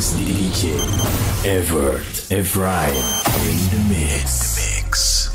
is DJ Everett Evrine in the mix. The mix.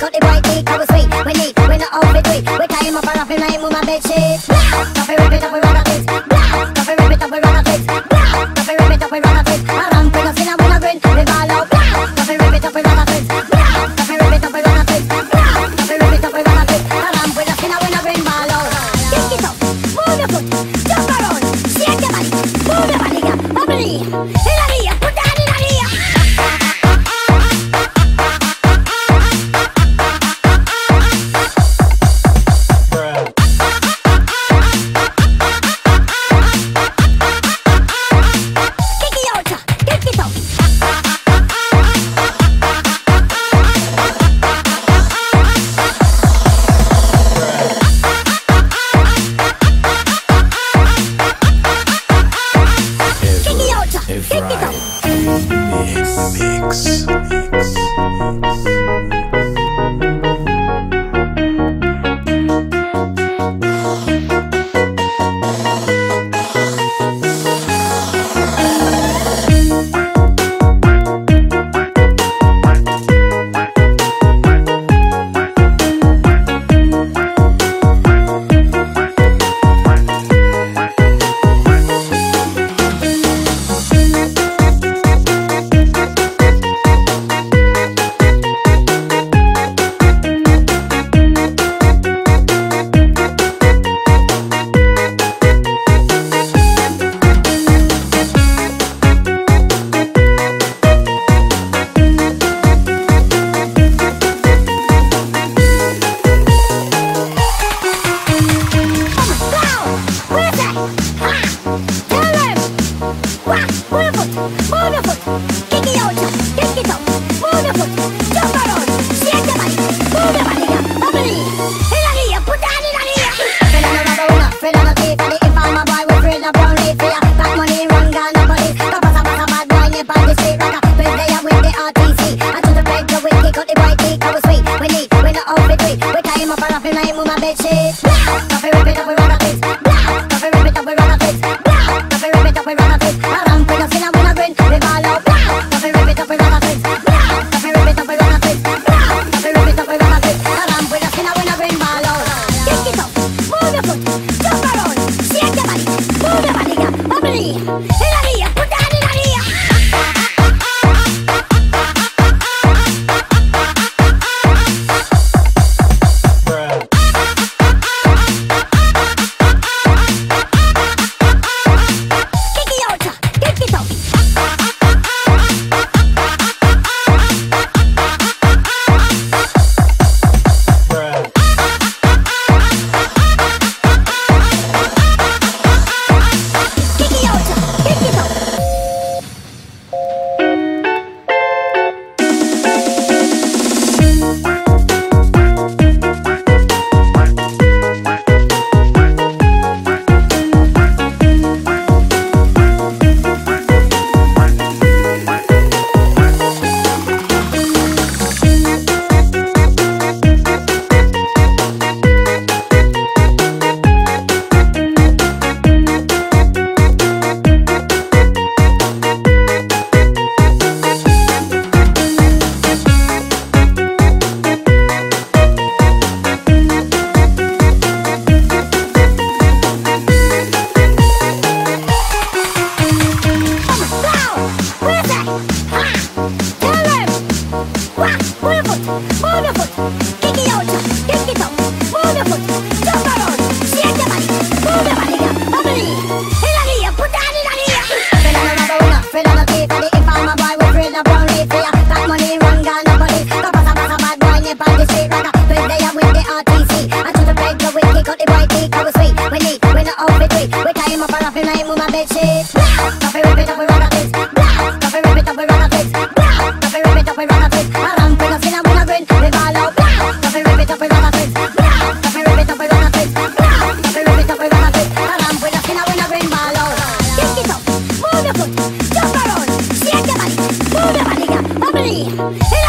cut the bright teeth, I was sweet. We need, we not all we do. We tie him up and wrap him like mama bed sheet. Hey.